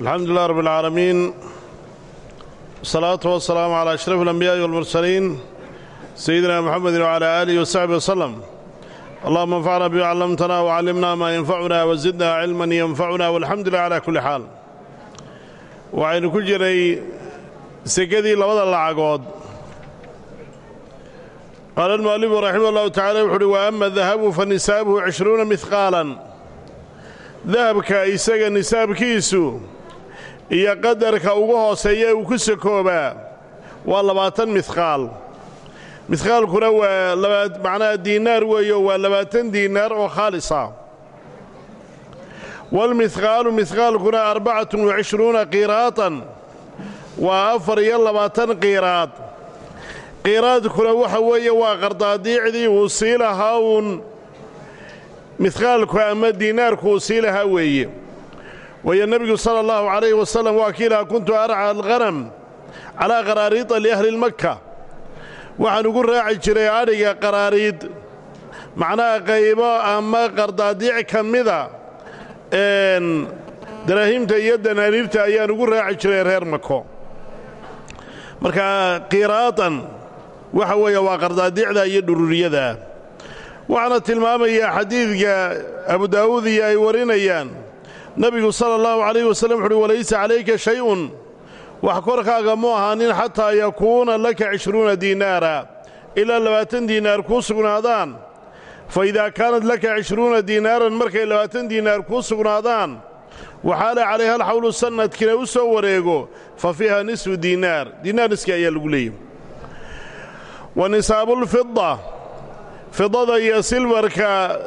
alxamdu lilah rab اlcaalamiin wasalaatu wasalaamu calaa ashraf alambiyaai walmursaliin sayidina muxamedi wcalaa aalihi wasaxbi waslem allahuma anfacna bima callamtana wcallimna maa yanfacuna wasidna cilman yanfacuna walxamdu lilah calaa kulli xaal waxaynu ku jiray sekadii labada lacagood. Qaala almu'alifu raximah allahu tacala wuxu uhi wa ama dahabu fa nisaabuhu cishruuna mihqaalan dahabka isaga nisaabkiisu iyo qadarka ugu hooseeya uu ku sakoobaa waa labaatan midqaal midqaalkuna waa macnaha diinaar weeyo waa labaatan diinaar oo khaalisa. Walmidqaalu midqaalkuna arbacatun wacishruuna qiiraatan waa afar iyo labaatan qiiraad qiiraadkuna waxa weeye waa qardaadiicdii uu sii lahaa uun. Midqaalku ama diinaarku uu sii lahaa weeye waayo nebigu sala allahu calayhi wasalam waa kii lahaa kuntu arca alqanam calaa qaraariida liahli lmakka waxaan ugu raaci jiray adhiga qaraariid macnaha qaybo ama qardaadiic ka mida daraahimta iyo danaaniirta ayaan ugu raaci jiray reer mako marka qiraatan waxa weeye waa qardaadiicda iyo dhururiyada. Waxaana tilmaamayaa xadiidka abu daa'uud iyo ay warinayaan nebigu sala allahu calayh wasallam wuxuuhi walaysa calayka shay-un. Wax korkaaga mu ahaanin xataa yakuuna laka cishruuna diinaara ilaa labaatan diinaar kuu sugnaadaan. Fa idaa kaanat laka cishruuna diinaaran markay labaatan diinaar kuu sugnaadaan waxaala calayha alxawlu sannadkina u soo wareego fa fiiha nisfu diinaar diinaar niski ayaa lagu leeyay. Wa nisaabulfida fidada iyo silbarka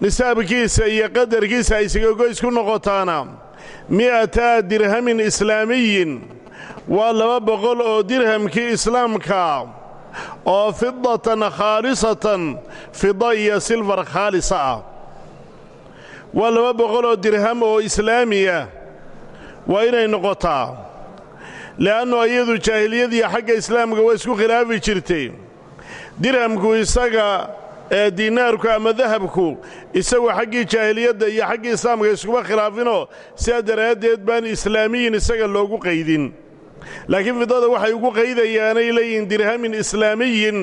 nisaabkiisa iyo qadarkiisa ay sigagoys ku noqotaana. mi'ata dirhamin islaamiyin waa laba boqol oo dirhamkii islaamka oo fidatan khaalisatan fida iyo silfar khaalisa ah. Waa laba boqol oo dirham oo islaamiya waa inay noqotaa. Le'annu iyadu jaahiliyadiiyo xagga islaamka waa isku khilaafi jirtay. Dirhamku isaga ee diinaarku ama dahabku isagu xaggii jaahiliyadda iyo xaggii islaamka iskuma khilaafinoo sidaa daraaddeed baan islaamiyin isaga loogu qaydin. Laakiin fidada waxay ugu qaydayaanay leeyihiin dirhamin islaamiyin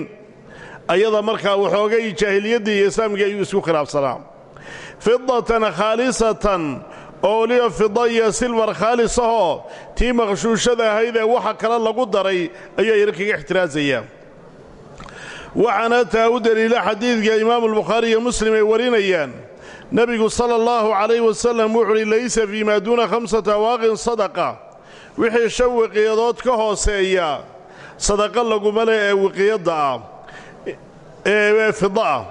ayada markaa waxoogay jaahiliyaddii iyo islaamkii ayuu isku khilaafsanaa. Fidatan khaalisatan oo weliba fida iyo silfar khaalisahoo tii maqshuushada ahayd waxa kale lagu daray ayuu yar kaga ixtiraasaya waxaana taa u deliila xadiidka imaamu albukhaari iyo muslim ay warinayaan. Nebigu sala allahu calayh wasalam wuxuuhi laysa fii maa duuna khamsati awaaqin sadaqa. Wixii shan wiqiyadood ka hooseeya sadaqa laguma leh ee wiqiyadda ah ee fida ah.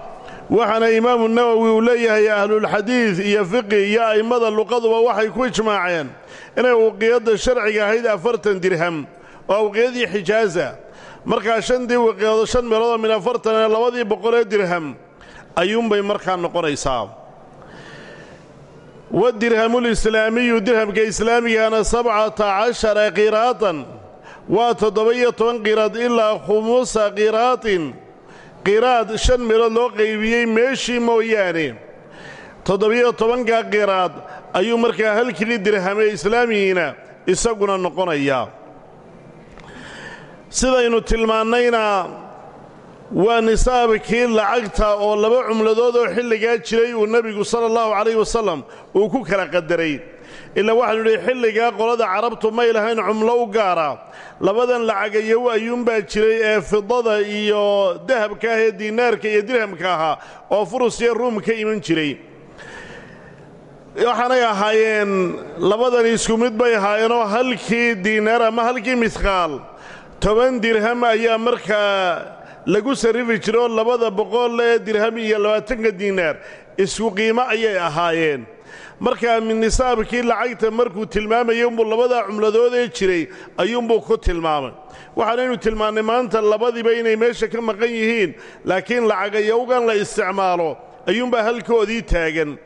Waxaana imaamu nawowi uu leeyahay ahlulxadiid iyo fiqi iyo a'immada luqaduba waxay ku ijmaaceen inay wiqiyadda sharciga ahayd afartan dirham oo wiqiyadii xijaaza markaa shantii wiqiyadood shan meeloodoo min afartan ee labadii boqolee dirham ayuunbay markaa noqonaysaa. Wadirhamulislaamiyu dirhamka islaamigana sabcata cashara qiraatan waa toddoba-iyo toban qiraad ilaa khumuusa qiraatin. Qiraad shan meelood loo qaybiyey meeshii mooyaane. Toddobiyo tobanka qiraad ayuu markaa halkili dirhamee islaamigiina isaguna noqonayaa sidaynu tilmaannayna waa nisaabkii lacagta oo laba cumladood oo xilligaa jiray uu nebigu sala allahu calayh wasalam uu ku kala qadaray. Ilaa waxaanu idhi xilligaa qolada carabtu may lahayn cumlo u gaara. Labadan lacagayow ayuunbaa jiray ee fidada iyo dahabka ah ee diinaarka iyo dirhamka ahaa oo furus iyo ruum ka iman jiray. Waxaanay ahaayeen labadani isku mid bay ahaayeenoo halkii diinaar ama halkii midqaal toban dirham ayaa markaa lagu sarrifi jira labada boqol ee dirham iyo labaatanka diinaar. Isku qiimo ayay ahaayeen. Markaa nisaabkii lacagta markuu tilmaamayay labadaa cumladood ee jiray ayuunbuu ku tilmaamay. Waxaanaynu tilmaannay maanta labadiiba inay meesha ka maqan yihiin laakiin lacagayowgan la isticmaalo ayuunbaa halkoodii taagan.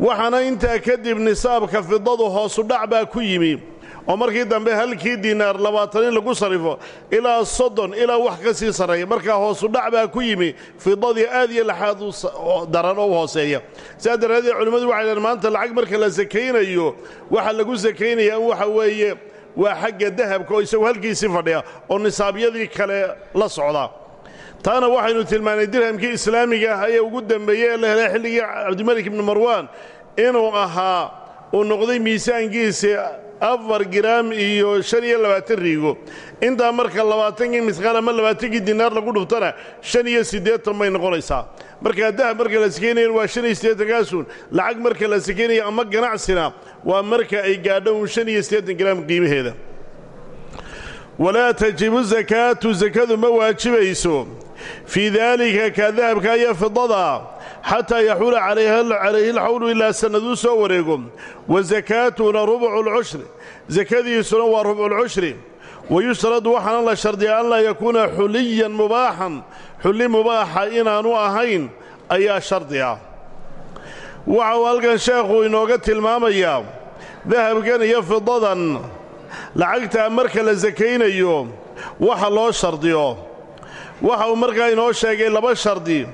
Waxaana intaa kadib nisaabka fidadu hoosudhac baa ku yimi oo markii dambe halkii diinaar labaatan in lagu sarrifo ilaa soddon ilaa wax ka sii sarreeya markaa hoosu dhac baa ku yimi fidadii aad iyo laxaad u daran oo u hooseeya. Sidaa daraaddeed waxay dhaheen maanta lacag marka la sakaynayo waxa lagu sakaynaya in waxa weeye waa xagga dahabka oo isagu halkiisii fadhiya oo nisaabyadii kale la socda. Taana waxaynu tilmaanay dirhamkii islaamiga ah ee ugu dembeeyey ee la helay xilligii cabdimalik ibni marwaan inuu ahaa uu noqday miisaankiisi afar giraam iyo shan iyo labaatan riigo. Intaa marka labaatankii misqaal ama labaatankii dinaar lagu dhuftana shan iyo siddeetan bay noqonaysaa. Markaa dahab marka la sakaynayan waa shan iyo siddeetankaasun lacag marka la sakaynaya ama ganacsina waa marka ay gaadho shan iyo siddeetan giraam qiimaheeda. Walaa tajibu sakaatu sakadu ma waajibayso fii daalika ka dahabka iyo fidada xataa yaxuula calayhi alxawlu ilaa sannaduu soo wareego wa sakaatuna rubcu lcushri sakadiisuna waa rubculcushri wayushtaradu waxaana la shardiya an laa yakuuna xuliyan mubaaxan xulli mubaaxa inaanu ahayn ayaa shardi ah waxau halkan sheekhu inooga tilmaamayaa dahabkan iyo fidadan lacagtaa marka la sakaynayo waxa loo shardiyo waxa uu markaa inoo sheegay laba shardi.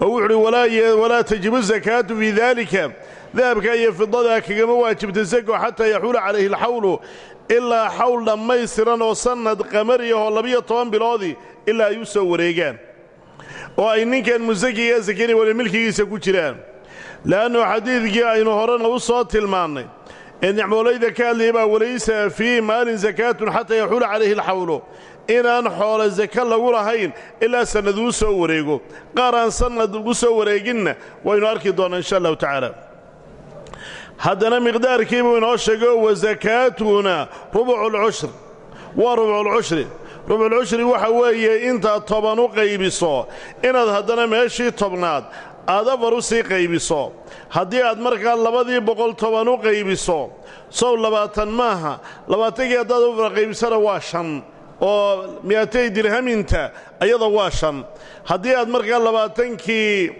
Oo wuxuuhi walaa tajibu sakaatu fii daalika. Dahabka iyo fidadaa kagama waajibta sako xataa yaxuula calayhi alxawlu ilaa xawl dhammaystiran oo sannad qamariyahoo labiyo toban biloodii ilaa ay u soo wareegaan. Oo ay ninkan musakiga sakani wali milkigiisa ku jiraan. Le'annu xadiidkii aynu horena u soo tilmaannay ee nicmoolayda ka hadlayay baa walaysa fii maalin sakaatun xataa yaxuula calayhi alxawlu. Inaan xoolo saka lagu lahayn ilaa sannaduu soo wareego. Qaar aan sannad ugu soo wareeginna waynu arki doonnaa insha allahu tacaala. Haddana miqdaarkiibuu inoo sheego wa sakaatuna rubculcushri waa rubculcushri rubculcushri waxa weeye intaad toban u qaybiso. Inaad haddana meeshii tobnaad aad afar u qaybiso. Haddii aad markaa labadii boqol toban u qaybiso sow labaatan maaha. Labaatankii haddaad afar qaybisana waa shan oo mi'atay dirhaminta ayada waa shan. Haddii aad markaa labaatankii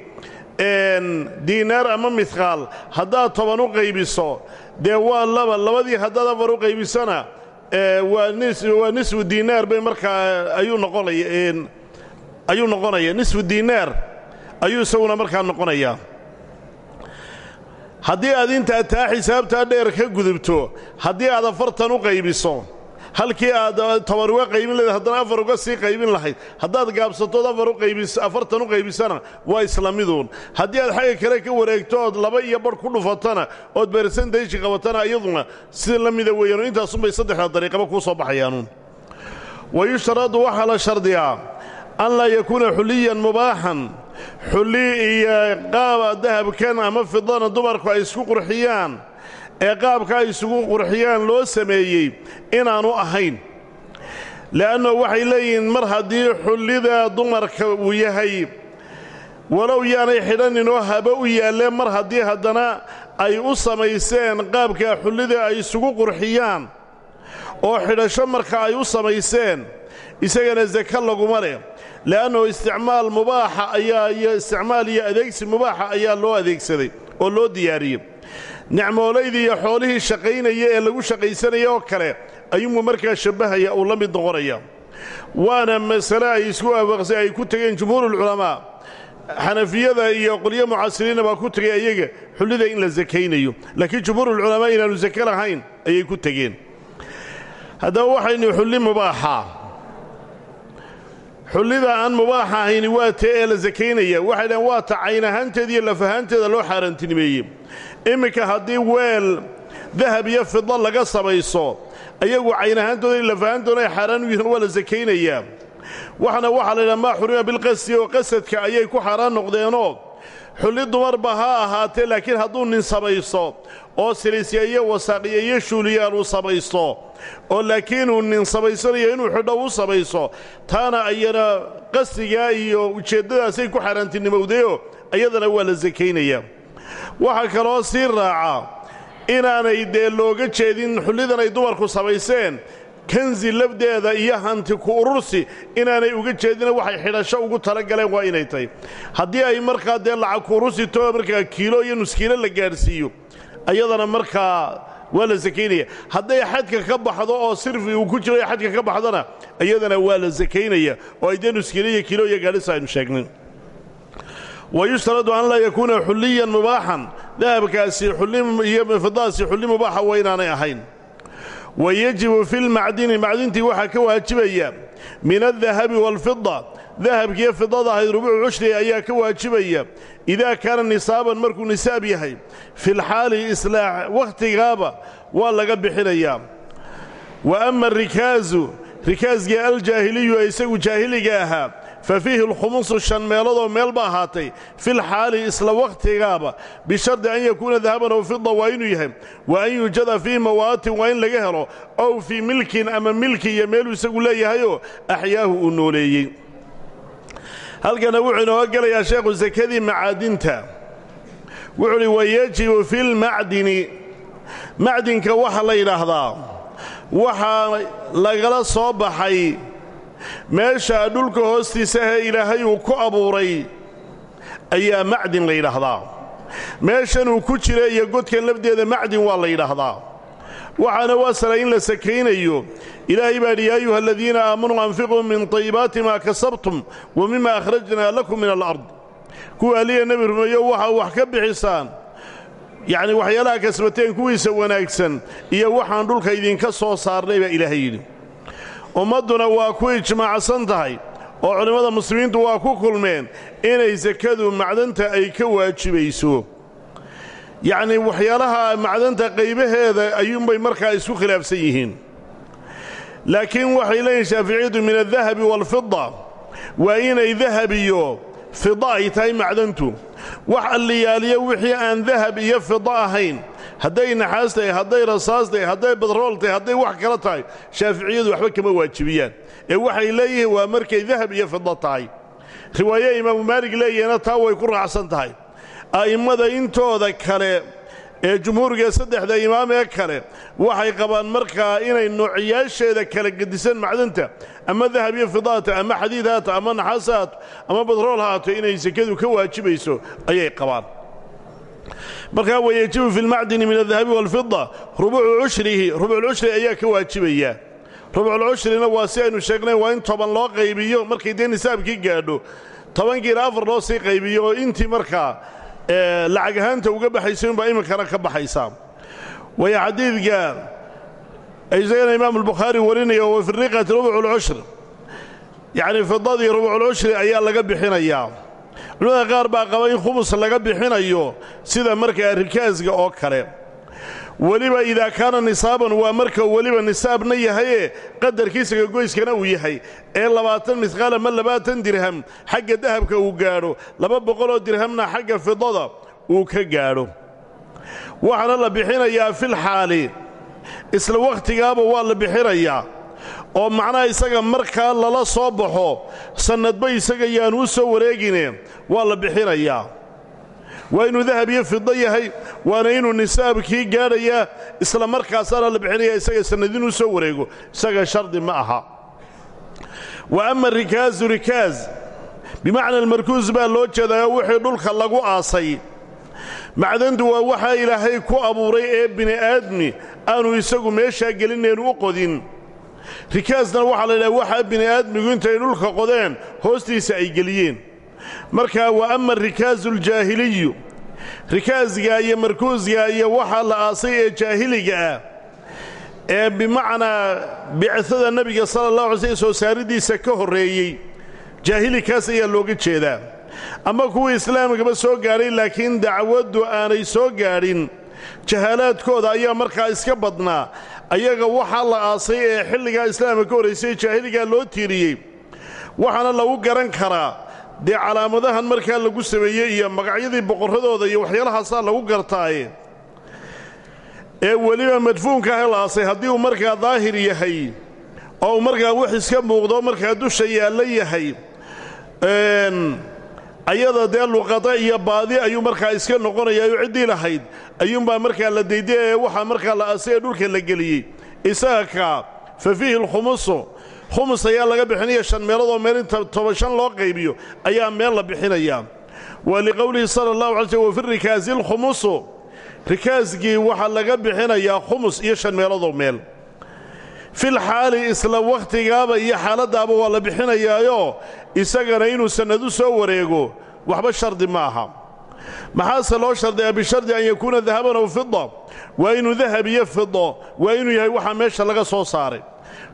diinaar ama midqaal haddaad toban u qaybiso dee waa laba labadii haddaad afar u qaybisona waa nisfu diinaar bay markaa ayuu noqonaya ayuu noqonaya nisfu diinaar ayuu isaguna markaa noqonayaa haddii aad intaa taa xisaabtaa dheer ka gudubto haddii aad afartan u qaybiso halkii aad toban uga qaybin lahayd haddana afar uga sii qaybin lahayd haddaad gaabsatood afartan u qaybisana waa isla miduun. Haddii aad xagga kale ka wareegto ood laba iyo badh ku dhufatana ood bersentayji qabatana iyaduna sida la mida weeyaano intaasunbay saddexda dariiqaba kuu soo baxayaanuun wa yushtaradu waxaa la shardiyaa an laa yakuuna xuliyan mubaaxan xulli iyo qaaba dahabkan ama fidana dumarku ay isku qurxiyaan. Ee qaabka ay isugu qurxiyaan loo sameeyey inaannu ahayn. Le'anno waxay leeyihiin mar haddii xullida dumarka uu yahay walow yaanay xidhaninoo haba u yaalleen mar haddii haddana ay u samayseen qaabka xullida ay isugu qurxiyaan oo xidhasho marka ay u samayseen isagana saka laguma leh le'annahu isticmaal mubaaxa ayaa iyo isticmaal iyo adeegsi mubaaxa ayaa loo adeegsaday oo loo diyaariyey nicmoolaydii iyo xoolihii shaqaynaya ee lagu shaqaysanaya oo kale ayuunbuu markaa shabbahaya uu la mid noqonaya waana masale ay isku waafaqsay ay ku tegeen jumhuurulculamaa xanafiyada iyo qolyo mucaasiriinna baa ku tegay ayaga xullida in la sakaynayo laakiin jumhuurulculamaa inaannu sake lahayn ayay ku tegeen haddaba waxaynu xulli mubaaxa xullida aan mubaaxa ahayni waa tee ee la sakaynaya waxay dhahen waa ta cayn ahaanteeda iyo laf ahaanteeda loo xaaraantinimeeyey imminka haddii weel dahab iyo fidlo laga samayso ayagu cayn ahaantooda iyo laf ahaantooda ay xaaraan u yihiin waa la sakaynayaa waxna waxaa la yidhaha maa xurima bilqasdi oo qasadka ayay ku xaaraan noqdeenoo xulli dumarba ha ahaatee laakiin hadduu nin samaysto oo silisya iyo wasaaqiya iyo shuuliyaan uu samaysto oo laakiinuu nin samaysanayo inuu xidho u samayso taana ayana qasdigaa iyo ujeeddadaasay ku xaaraantinimowdayoo ayadana waa la sakaynayaa waxaa kaloo sii raaca inaanay dee looga jeedin xullidan ay dumarku samayseen kansi lafdeeda iyo hanti ku urursi inaanay uga jeedina waxay xidhasho ugu talagaleen waa inay tahay. Haddii ay markaa dee lacag ku urursito markaa kiilo iyo nuskiilo la gaadhsiiyo ayadana markaa waa la sakaynaya hadday xadka ka baxdo oo sirfi uu ku jiro xadka ka baxdona iyadana waa la sakaynaya oo ay dee nuskiilo iyo kiilo iyo gaadhis aynu sheegnin. Wa yushtaradu an laa yakuuna xulliyan mubaaxan dahabkaasi iyo fidadaasi xulli mubaaxa waa inaanay ahayn wa yajibu fi lmacdini macdintii waxaa ka waajibaya min aldahabi waalfida dahabkiiyo fidada ahayd rubuucu cushri ayaa ka waajibaya idaa kaana nisaaban markuu nisaab yahay filxaali islaax wakhtigaaba waa laga bixinayaa wa ama arikaazu rikaasgii aljaahiliyu ee isagu jaahiliga ahaa fa fiihi alkhumusu shan meeloodoo meel ba ahaatay filxaali isla wakhtigaaba bishardi an yakuuna dahaban ow fida waa inuu yahay wa an yuujada fii mawaatin waa in laga helo ow fii milkin ama milki iyo meeluu isagu leeyahayoo axyaahu uu nooleeyey halkana wuxuu inooga gelayaa sheekhu sakadii macaadinta wuxuu uhi wayajibu fi lmacdini macdinka waxa la yidhaahdaa waxaa lagala soo baxay meesha dhulka hoostiisahee ilaahay uu ku abuuray ayaa macdin la yidhaahdaa. Meeshanuu ku jira iyo godkan lafdeeda macdin waa la yidhaahdaa. Waxaana u asala in la sakaynayo ilaahay baa dhi yaa ayuha aladiina aamanuu anfiquu min طayibaati maa kasabtum wa mima akhrajnaa lakum min alard. Kuwa aliya nebi rumeeyo waxa wax ka bixisaan. Yacni waxyaalaha kasbateen kuwiisa wanaagsan iyo waxaan dhulka idinka soo saarnay baa ilaahay yidhi ummadduna waa ku ijmaacsan tahay oo culimmada muslimiintu waa ku kulmeen inay sakadu macdanta ay ka waajibayso yacnii waxyaalaha macdanta qaybaheeda ayuunbay markaa isku khilaafsan yihiin. Laakiin waxay leeyihiin shaaficiyadu min aldahabi waalfida waa inay dahab iyo fida ay tahay macdantu. Wax alliyaaliyo wixii aan dahab iyo fida ahayn hadday naxaas tahay hadday rasaas tahay hadday badrool tahay hadday wax kala tahay shaaficiyadu waxba kama waajibiyaan. Ee waxay leeyihiin waa markay dahab iyo fida tahay. Riwaaye imaamu maalig leeyahina taa way ku raacsan tahay. A'immada intooda kale ee jumhuuriga saddexda imaam ee kale waxay qabaan markaa inay noociyaasheeda kala gedisan macdanta ama dahab iyo fidaata ama xadiid ama naxaas ama badrool haato inay sekadu ka waajibayso ayay qabaan markaa wayajibu fi lmacdini min aldahabi waalfida rubuucu cushrihi rubuuculcushri ayaa ka waajibaya. Rubuuculcushrina waa si aynu sheegnay waa in toban loo qaybiyo markay dee nisaabkii gaadho. Tobankiina afar loo sii qaybiyo oo intii markaa lacag ahaanta uga baxaysa unbaa iminkana ka baxaysaa waya xadiidka isagana imaamu albukhaari warinaya wa fi riqati rubuculcushr yacnii fidadii rubuculcushri ayaa laga bixinayaa culimada qaar baa qaba in khumus laga bixinayo sida markaa rikaasga oo kale. Weliba idaa kaana nisaaban waa marka weliba nisaabna yahaye qadarkiisa gagoyskana uu yahay. Ee labaatan misqaal ama labaatan dirham xagga dahabka uu gaadho. Laba boqoloo dirhamna xagga fidada uu ka gaadho. Waxaana la bixinayaa filxaali isla wakhtigaaba waa la bixinayaa oo macnaha isaga markaa lala soo baxo sannadba isaga yaanu u soo wareegine waa la bixinayaa waa inuu dahab iyo fido yahay waana inuu nisaabkii gaadhayaa isla markaasaana la bixinaya isaga sannadinuu soo wareego isaga shardi ma aha. Wa ama rikaasu rikaas bimacna almarkuus baa loo jeedaa wixii dhulka lagu aasay. Macdantu waa waxaa ilaahay ku abuuray ee bini'aadmi aanu isagu meeshaa gelinaynu u qodin rikaasna waxaa la yidhaha waxaa bini'aadmigu intay dhulka qodeen hoostiisa ay geliyeen. Markaa wa ama arikaasu aljaahiliyu. Rikaasga iyo markuusga iyo waxaa la aasay ee jaahiliga ah ee bimacnaa bicada nebiga sala allah alay slm soo saaridiisa ka horreeyey jaahilikaas ayaa looga jeedaa. Ama kuwii islaamkaba soo gaadhay laakiin dacwaddu aanay soo gaadhin jahaalaadkooda ayaa markaa iska badnaa. Ayaga waxaa la aasay ee xilligaa islaamka ka horraysay jaahiligaa loo tiiriyey. Waxaana lagu garan karaa. Dee calaamadahan markaa lagu sameeyey iyo magacyadii boqorradooda iyo waxyaalahaasaa lagu gartaaye. Ee weliba madfuunka ah la aasay haddii uu markaa daahir yahay oo uu markaa wax iska muuqdo markaa dusha yaallo yahay ayada dee luqada iyo baadi ayuu markaa iska noqonayaa ciddii lahayd. Ayuunbaa markaa la dayday ee waxaa markaa la aasay ee dhulka la geliyey. Isaga kaa fa fiihi alkhumusu. Khumus ayaa laga bixinaya shan meeloodoo meel inta toban shan loo qaybiyo ayaa meel la bixinayaa wa liqowlihi sala allahu alay slm wa fi rikaasi alkhumusu. Rikaaskii waxaa laga bixinayaa khumus iyo shan meeloodoo meel. Fil xaali isla wakhtigaaba iyo xaaladdaaba waa la bixinayaayoo isagana inuu sannadu soo wareego waxba shardi ma aha. Maxaase loo shardiyaa bishardi an yakuuna dahaban aw fida waa inuu dahab iyo fido waa inuu yahay waxaa meesha laga soo saaray.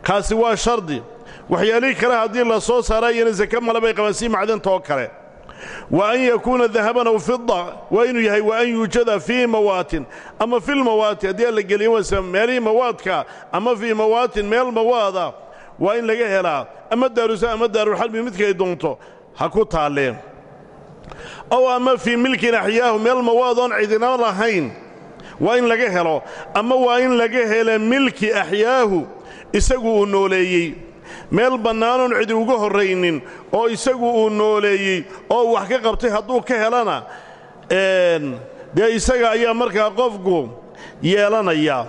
Kaasi waa shardi. Waxyaalihii kale haddii la soo saara iyana sake male bay qabaan sii macdanta oo kale. Wa an yakuuna dahaban aw fida waa inuu yahay wa an yuujada fii mawaatin ama filmawaati haddii la geliyo wase meelihii mawaadka ama fii mawaatin meel mawaada waa in laga helaa. Ama daarusa ama daarulxalbi midkay doonto ha ku taalleen ow ama fii milkin axyaahu meel mawaadoon cidina lahayn waa in laga helo. Ama waa in laga hela milki axyaahu isagu uu nooleeyey. Meel bannaanoon cidi uga horraynin oo isagu uu nooleeyey oo wax ka qabtay hadduu ka helana dee isaga ayaa markaa qofku yeelanaya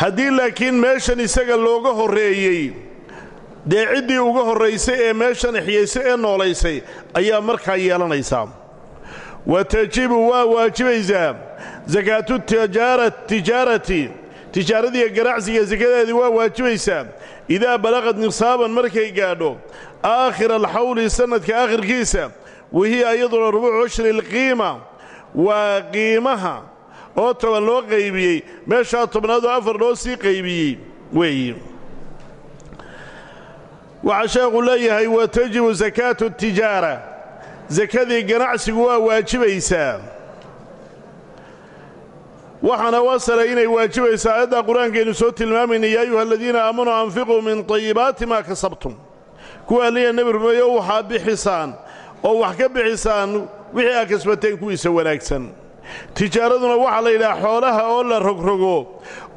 haddii laakiin meeshan isaga looga horreeyey dee ciddii uga horraysay ee meeshan ixyaysay ee noolaysay ayaa markaa yeelanaysaa. Wa tajibu waa waajibaysaa sakaatu tijaarati tijaaradiiyo ganacsiga sakadeedii waa waajibaysaa idaa balaqad nisaaban markay gaadho aakhira alxawli sannadka aakhirkiisa wahiya iyaduna rubuucu cushri alqiima waa qiimaha oo toban loo qaybiyey meeshaa tobnaadoo afar loo sii qaybiyey weeyi. Waxaa sheekhu leeyahay wa tajibu sakaatu tijaara. Sakadii ganacsigu waa waajibaysaa. Waxaana wasala inay waajibaysaa aayaddaa qur'aankaynu soo tilmaamayna yaa ayuha aladiina aamanuu anfiquu min tayibaati maa kasabtum. Kuwa alliya nebi rumeeyo waxaa bixisaan oo wax ka bixisaan wixii aa kasbateen kuwiisa wanaagsan tijaaraduna waxaa la yidhaha xoolaha oo la rogrogo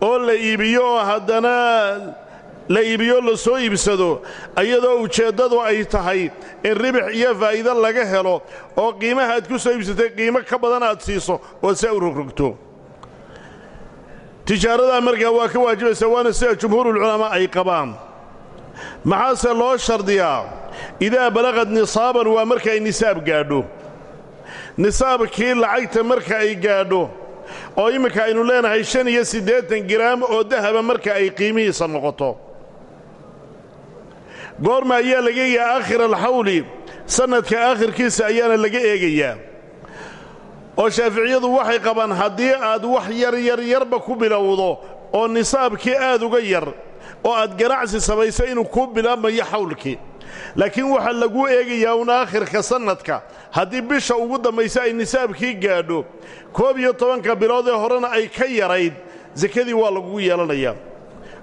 oo la iibiyo oo haddana la iibiyo la soo iibsado iyadoo ujeeddadu ay tahay in ribix iyo faa'iido laga helo oo qiimaha aad ku soo iibsatay qiimo ka badan aad siiso oo saa u rogrogto. Tijaaradaa markaa waa ka waajibaysaa waana sida jumhuurulculamaa ay qabaan. Maxaase loo shardiyaa? Idaa balaqad nisaaban waa marka ay nisaab gaadho nisaabkii lacagta marka ay gaadho oo imminka aynu leenahay shan iyo siddeetan giraam oo dahaba marka ay qiimihiisa noqoto. Goorma ayaa laga eegayaa aakhir alxawli sannadka aakhirkiisa ayaana laga eegayaa. Oo shaaficiyadu waxay qabaan haddii aad wax yar yar yarba ku bilowdo oo nisaabkii aad uga yar oo aad ganacsi samayso inuu kuu bilaabmayo xawlkii laakiin waxaa lagu eegayaa un aakhirka sannadka haddii bisha ugu dambaysa ay nisaabkii gaadho koob iyo tobanka bilood ee horena ay ka yarayd sakadii waa lagugu yeelanayaa.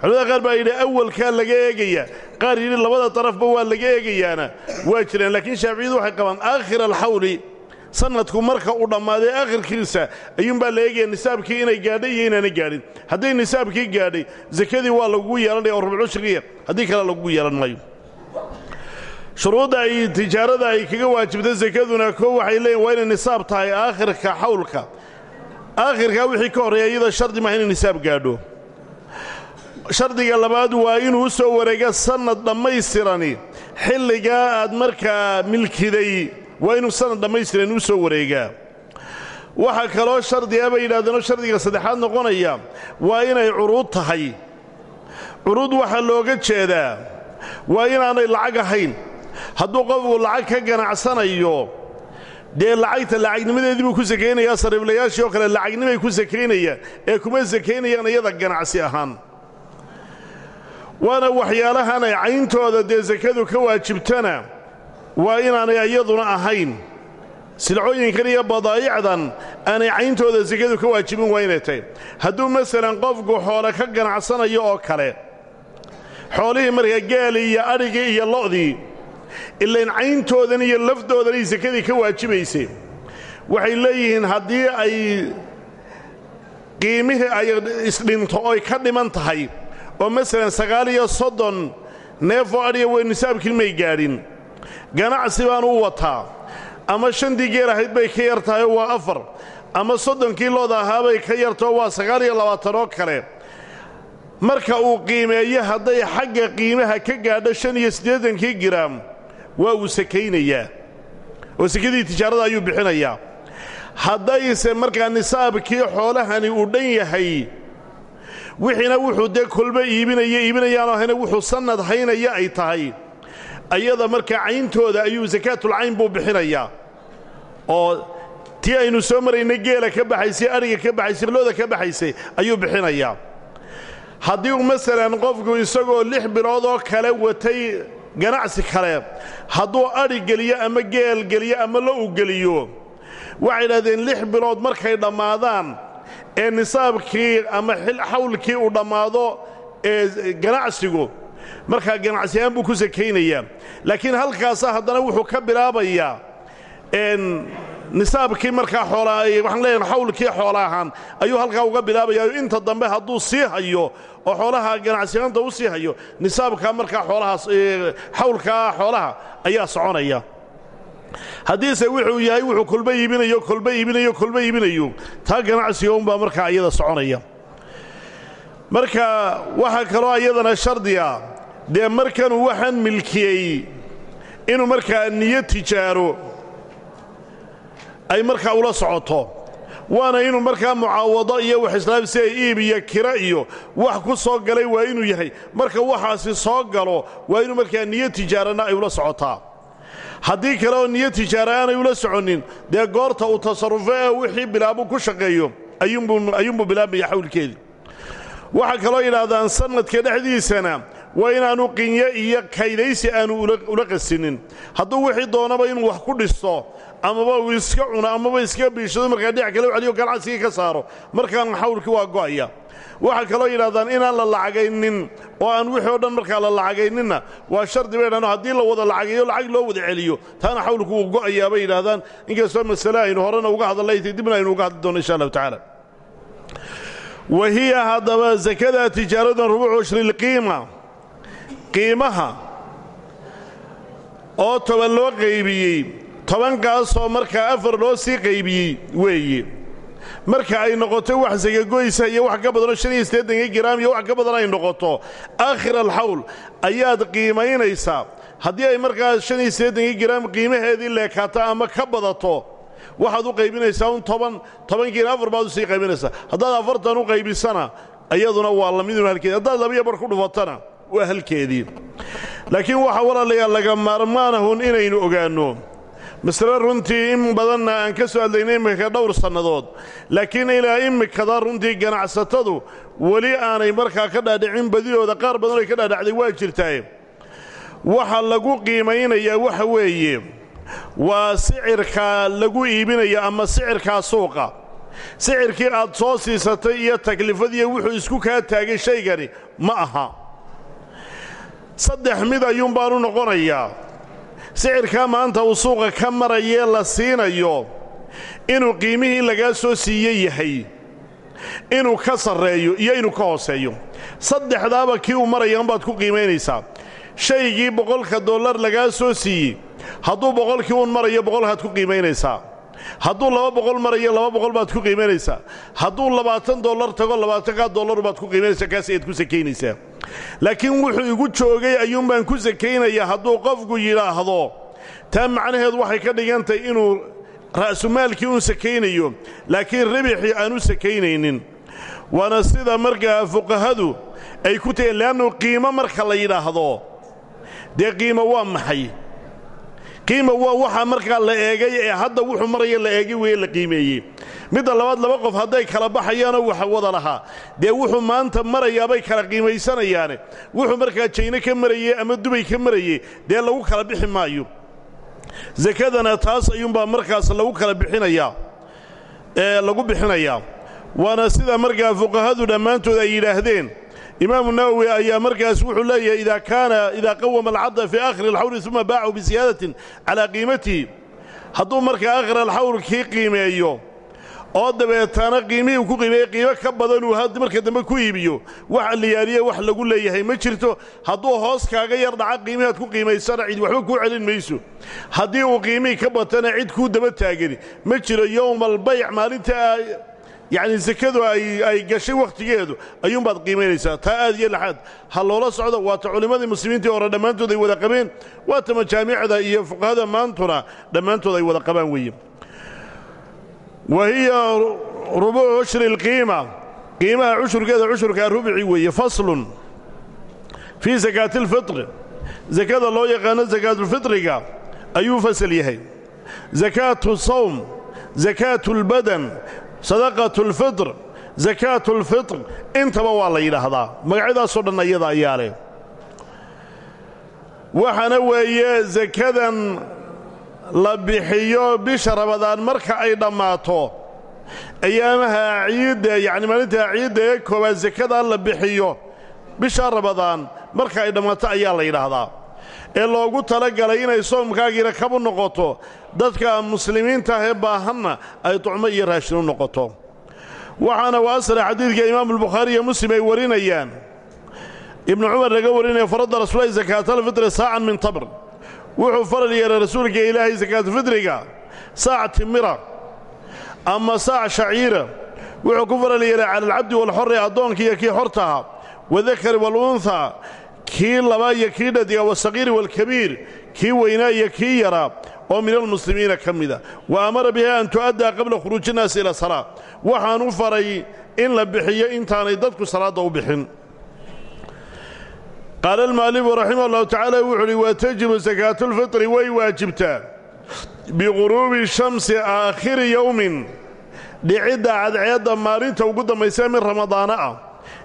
Culamada qaar baa yidhi awalkaa laga eegayaa. Qaar yidhi labada darafba waa laga eegayaana. Waa jireen laakiin shaaficiyadu waxay qabaan aakhir alxawli sannadku marka uu dhammaaday aakhirkiisa ayuunbaa la eegaya nisaabkii inay gaadhay iyo inaana gaadhin. Hadday nisaabkii gaadhay sakadii waa lagugu yeelanaya oo rubcushrigiya haddii kale lagugu yeelan maayo shuruudda ay tijaarada ay kaga waajibta sakaduna koo waxay leeyihiin waa inay nisaab tahay aakhirka xawlka. Aakhirkaa wixii ka horreeya iyada shardi maaha inay nisaab gaadho. Shardiga labaad waa inuu u soo wareega sannad dhammaystirani. Xilligaa aad markaa milkiday waa inuu sannad dhammaystiran u soo wareegaa waxaa kaloo shardiga bay yidhahdeenoo shardiga saddexaad noqonaya waa inay curuud tahay. Curuud waxaa looga jeedaa waa inaanay lacag ahayn hadduu qofku lacag ka ganacsanayo dee lacagta lacagnimadeedii buu ku sakaynayaa sariiflayaashii oo kale lacagnimay ku sakaynayaan ee kuma sakaynayaan iyada ganacsi ahaan. Waana waxyaalahan ay cayntooda dee sakadu ka waajibtana waa inaanay iyaduna ahayn. Silcooyinkan iyo badaa'icdan aanay cayntooda sakadu ka waajibin waa inay tahay. Hadduu masalan qofku xoole ka ganacsanayo oo kale xoolihii markaa gaalii iyo adhigii iyo lo'dii ilayn cayntoodan iyo lafdoodanay sakadii ka waajibaysay. Waxay leeyihiin haddii ay qiimihii ay isdhinto oy ka dhiman tahay oo masalan sagaal iyo soddon neefoo adhiya wey nisaabkii may gaadhin ganacsi baan u wataa ama shantii geel ahayd bay ka yar tahay oo waa afar ama soddonkii looda ahaabay ka yartao waa sagaal iyo labaatan oo kale. Marka uu qiimeeyo hadday xagga qiimaha ka gaadho shan iyo siddeedankii giraam waa uu sakaynayaa oo sakadii tijaarada ayuu bixinayaa. Haddayse markaa nisaabkii xoolahani uu dhan yahay wixiina wuxuu dee kolba iibinaya iibinayaanu ahayna wuxuu sannad haynaya ay tahay. Ayada markaa cayntooda ayuu sakaatulcayn buu bixinayaa oo tii aynu soo maraynay geela ka baxaysay adhiga ka baxaysay looda ka baxaysay ayuu bixinayaa haddii masalan qofku isagoo lix bilood oo kale watay ganacsi kale hadduu adhi geliyo ama geel geliyo ama lo u geliyo waxay idhahdeen lix bilood markay dhammaadaan ee nisaabkii ama xawlkii uu dhammaado ee ganacsigu markaa ganacsiyahaan buu ku sakaynayaa. Laakiin halkaasa haddana wuxuu ka bilaabayaa nisaabkii markaa xoolaa waxaan leeyahay xawlkii xoola ayuu halkaa uga bilaabayaa inta dambe hadduu sii hayo oo xoolaha ganacsiyaanta u sii hayo nisaabkaa markaa xoolahaas xawlkaa xoolaha ayaa soconaya. Haddiise wuxuu yahay wuxuu kolba iibinayo kolba iibinayo kolba iibinayo. Taa ganacsiga unbaa markaa iyada soconaya. Marka waxaa kaloo ayadana shardiga dee markanuu waxaan milkiyey inuu markaa niyo tijaaro ay markaa ula socoto. Waana inuu markaa mucaawado iyo wax islaam sida iib iyo kira iyo wax ku soo galay waa inuu yahay. Marka waxaasi soo galo waa inuu markaa niyo tijaarana ay ula socotaa. Haddii kale oo niyo tijaara aanay ula soconnin dee goorta uu tasarrufo ee wixii bilaabu ku shaqeeyo ayuunbuu bilaabmaya xawlkeedii. Waxaa kaloo yidhaahdaan sannadka dhexdiisana waa inaannu qinyo iyo kaydaysi aanu ula qasinin hadduu wixii doonaba inuu wax ku dhisto amaba uu iska cuno amaba iska biishado markaa dhinac kale celiyo ganacsigii ka saaro. Markaan xawlkii waa go'aya. Waxaa kaloo yidhahdaan inaan la lacagaynin oo aan wixii o dhan markaa la lacagayninna waa shardi bay dhaano haddii la wada lacagayo lacag loo wada celiyo taana xawlku wuu go'ayaa bay yidhaahdaan. Inkastoo masale aynu horena uga hadalnay dibna aynu uga hadli doono insha allahu tacaala. Wa hiya haddaba sakada tijaaradan rubuucu shrilqiima qiimaha oo toban loo qaybiyey tobankaasoo markaa afar loo sii qaybiyey weeye. Marka ay noqoto wax sagagoysa iyo wax ka badanoo shan iyo siddeetanka iyo wax ka badan ay noqoto aakhir alxawl ayaad qiimaynaysaa haddii ay markaa shan iyo siddeetanka qiimaheedii leekaato ama ka badato waxaad u qaybinaysaa un toban tobankiina afar baad u sii qaybinaysaa haddaad afartan u qaybisana iyaduna waa lamidun halkeedi haddaad labiyo bar ku dhufatana waa halkeedii. Laakiin waxaa walaalayaal laga maarmaanahun inaynu ogaanno masale runtii in badanna aan ka soo hadlaynay immika dhowr sannadood laakiin ilaa immikada runtii ganacsatadu weli aanay markaa ka dhaadhicin badidooda qaar badan oy ka dhaadhacday waa jirtaaye waxa lagu qiimaynayaa waxa weeye waa sicirkaa lagu iibinaya ama sicirkaa suuqa. Sicirkii aad soo siisatay iyo taklifadiiyo wuxuu isku kaa taagay shaygani ma aha. Saddex mid ayuun baanu noqonayaa sicirkaa maanta uu suuqa ka marayee la siinayo inuu qiimihii lagaa soo siiye yahay inuu ka sarreeyo iyo inuu ka hooseeyo. Saddexdaaba kii uu marayan baad ku qiimaynaysaa shaygii boqolka dollar lagaa soo siiyey hadduu boqolkii uun marayo boqolkaad ku qiimaynaysaa hadduu laba boqol marayo laba boqol baad ku qiimaynaysaa hadduu labaatan dollar tago labaatankaa dollar baad ku qiimaynaysaa kaas ayaad ku sakaynaysaa laakiin wuxuu igu joogay ayuun baan ku sakaynayaa hadduu qofku yidhaahdo taa macnaheedu waxay ka dhigantahay inuu ra'sumaalkii uun sakaynayo laakiin ribixii aan u sakaynaynin. Waana sida markaa fuqahadu ay ku tageen le'annu qiimo marka la yidhaahdo. Dee qiimo waa maxay qiima waa waxaa markaa la eegay ee hadda wuxuu maraya la eegay weeye la qiimeeyey. Midda labaad laba qof hadday kala baxayaanoo waxa wada lahaa. Dee wuxuu maanta marayaabay kala qiimaysanayaane wuxuu markaa jayno ka marayey ama dubay ka marayey dee lagu kala bixi maayo. Sakadana taas ayuunbaa markaas lagu kala bixinayaa ee lagu bixinayaa. Waana sida markaa fuqahadu dhammaantood ay yidhaahdeen imaamu nawowi ayaa markaas wuxuu leeyahay ida kaana idaa qawama alcadda fii aakhiri alxawli uma baacahu bisiyaadatin calaa qiimatihi. Hadduu markaa alxawl kii qiimeeyo oo dabeetana qiimihii uu ku qiimeeyey qiimo ka badanuu marka dambe ku iibiyo wax alliyaaliye wax lagu leeyahay ma jirto. Hadduu hoos kaaga yar dhaca qiimihii aad ku qiimaysana cid waxba kuu celin mayso. Haddii uu qiimihii ka batana cid kuu daba taagani. Ma jiro yowmaalbayc maalinta yacni sakadu ay gashay wakhtigeedu ayuunbaad qiimaynaysaa taa aad iyo laxaad ha loola socdo waata culimmadii muslimiintii hore dhammaantood ay wada qabeen waata majaamicda iyo fuqahada maantuna dhammaantood ay wada qabaan weeye. Wa hiya rubuucu cushri alqiima qiimaha cushurkeeda cushurkaa rubici weeye faslun fii sakaati alfitri sakada loo yaqaano sakaatulfitriga ayuu fasal yahay. Sakaatu sawm sakaatu lbadan sadaqatu lfitr sakaatu lfitr intaba waa la yidhaahdaa. Magacyadaasoo dhan iyada ayaa leh waxaana weeye sakadan la bixiyo bisha rabadaan marka ay dhammaato. Ayaamaha ciidda yacni maalinta ciidda ee koowaad sakadaa la bixiyo bisha rabadaan marka ay dhammaato ayaa la yidhaahdaa ee loogu talagalay inay soomkaagiina kabu noqoto dadka muslimiinta ah ee baahanna ay tucmo iyo raashin u noqoto. Waxaana u asla xadiidka imaamulbukhaari iyo muslim ay warinayaan. Ibnu cumar laga warinaya faradda rasuulahi sakaatalfitri saacan min tabr. Wuxuu faral yeelay rasuulka ilaahay sakaatulfitriga saac timira ama saac shaciira. Wuxuu ku faral yeelay cala alcabdi walxorri addoonka iyo kii xortaha wadakari walunthaa kii laba iyo kii dhadiga wasaqiiri waalkabiir kii weynaa iyo kii yaraa oo min almuslimiina ka mida wa amara biha an tu'addaa qabla khuruuji innaasi ila salaa waxaan u faray in la bixiyo intaanay dadku salaadda u bixin. Qaala almu'alifu raximah allahu tacaala wuxu uhi wa tajibu sakaatulfitri way waajibtaa. Biguruubi shamsi aakhiri yowmin dhicidda cadceedda maalinta ugu dambaysa min ramadaana ah.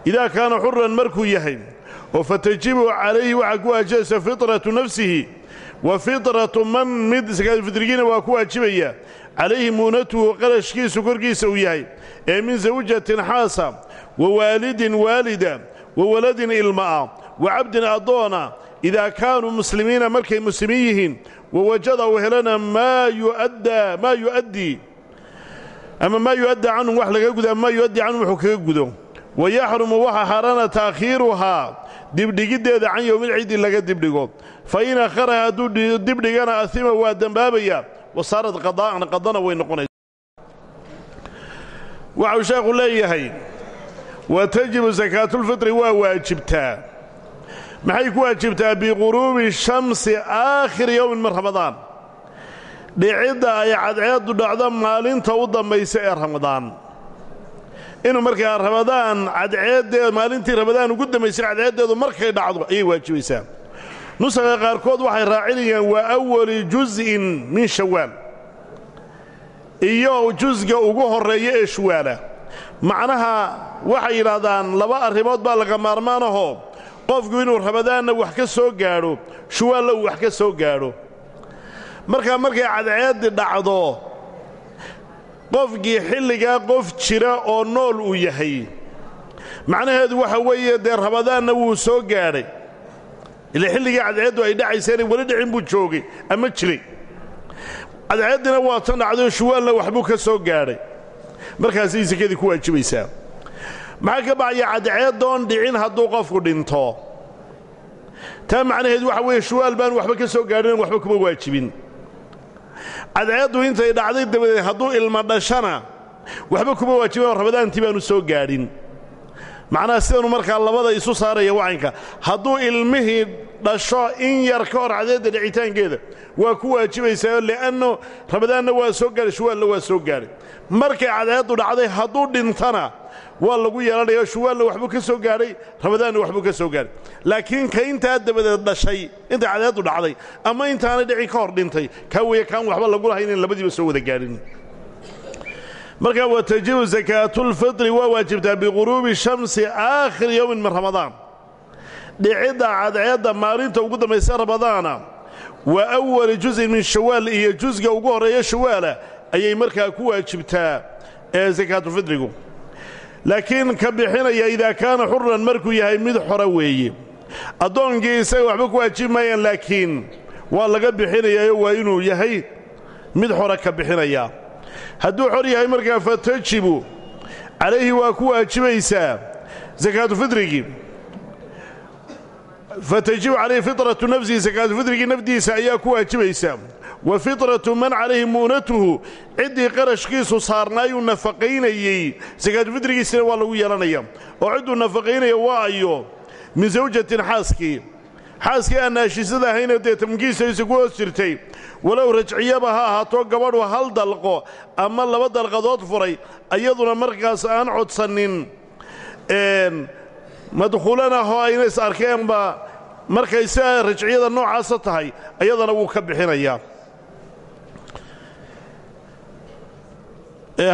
Idaa kaana xuran markuu yahay oo fatajibu calayhi waxaa ku waajibaysa fitratu nafsihi wa fitratu man mid sakaatulfitrigiina waa ku waajibaya calayhi muunatuhu qarashkiisu korkiisa uu yahay ee min sawjatin xaasa wa waalidin waalida wa waladin ilma'a wa cabdin addoona idaa kaanuu muslimiina markay muslimiin yihiin wawajada uu helana maa yuaddaa maa yu'addii ama maa yu'addaa canhum wax laga gudo ama maa yu'addii canhum wuxuu kaga gudo wa yaxrumu waxa xaaraana taakhiiruhaa dibdhigiddeeda can yowmilciidi laga dibdhigo fa in akharaha hadduu dibdhigana ahima waa dembaabaya wa saarad qadaa'an qadana way noqonaysa waxau sheekhu leeyahay wa tajibu sakaatulfitri waa waajibtaa maxay ku waajibtaa biquruubi shamsi aakhiri yowmin min ramadaan dhicidda ay cadceeddu dhacdo maalinta u dambaysa ee ramadaan inuu markaa ramadaan cadceeddeed maalintii ramadaan ugu dambaysay cadceeddeedu markay dhacdo ayay waajibaysaa nusaga qaarkood waxay raacinayaan waa awali juz'in min shawaal iyo jusga ugu horreeya ee shuwaala macnaha waxay yidhaahdaan laba arrimood baa laga maarmaanahoo qofku inuu ramadaanna wax ka soo gaadho shuwaalla uu wax ka soo gaadho. Markaa markay cadceeddi dhacdo qofkii xilligaa qof jira oo nool uu yahay. Macnaheedu waxa weeye dee ramadaanna wuu soo gaadhay. Ile xilligii cadceeddu ay dhacayseenay weli dhicin buu joogay ama jiray. Cadceeddina waa tan dhacdayoo shuwaalna waxbuu ka soo gaadhay. Markaasay sekadii ku waajibaysaa. Maxaa ka baxaya cadceeddoon dhicin hadduu qofku dhinto? Taa macnaheedu waxa weeye shuwaal baan waxba ka soo gaadhin waxba kuma waajibin cadceeddu intay dhacday dabadeed hadduu ilma dhashana waxba kuma waajibin oo ramadaantii baanu soo gaadhin macnaha sidanu markaa labada isu saaraya wacanka hadduu ilmihii dhasho in yar ka hor cadceedda dhicitaankeeda waa ku waajibaysaa li'anno ramadaanna waa soo gaadhay shuwaalna waa soo gaadhay markay cadceeddu dhacday hadduu dhintana waa lagu yeelanaya shuwaalna waxbuu ka soo gaadhay ramadaanna waxbuu ka soo gaadhay laakiin ka intaa dabadeed dhashay intay cadceeddu dhacday ama intaanay dhicin ka hor dhintay kaa weeye kaan waxba lagu lahayn in labadiiba soo wada gaadhin markaa wa tajibu sakaatulfitri waa waajibtaa biquruubi shamsi aakhiri yowmin min ramadaan dhicidda cadceedda maalinta ugu dambaysa ramadaana wa awali juz'in min shawaal iyo jusga ugu horreeya shawaala ayay markaa ku waajibtaa ee sakaatulfitrigu laakiin ka bixinaya idaa kaana xuran markuu yahay mid xora weeye. Addoonkii isaga waxba ku waajibi maayaan laakiin waa laga bixinayayo waa inuu yahay mid xora ka bixinaya hadduu xor yahay markaa fatajibu calayhi waa ku waajibaysaa sakaatufitrigii fatajibu calayhi fitratu nafsihi sakaatufitrigii nafdiisa ayaa ku waajibaysaa wa fitratu man calayhi mu'natuhu ciddii qarashkiisu saarnaayuu nafaqaynayey sakaatufitrigiisina waa lagu yeelanaya. Oo cidduu nafaqaynaya waa ayo min sawjatin xaaskii xaaskii aan naashisada ahayna dee tamkiisaysa ku hoos jirtay walow rajciyaba ha ahaato gabadhu hal dalqo ama laba dalqadood furay iyaduna markaas aan codsanin. Madkhuulan ah oo ayna is arkeenba markay sidaa rajciyada noocaasa tahay ayadana wuu ka bixinayaa.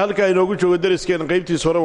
Halkaa inoogu joogo dariskeenna qaybtiis hore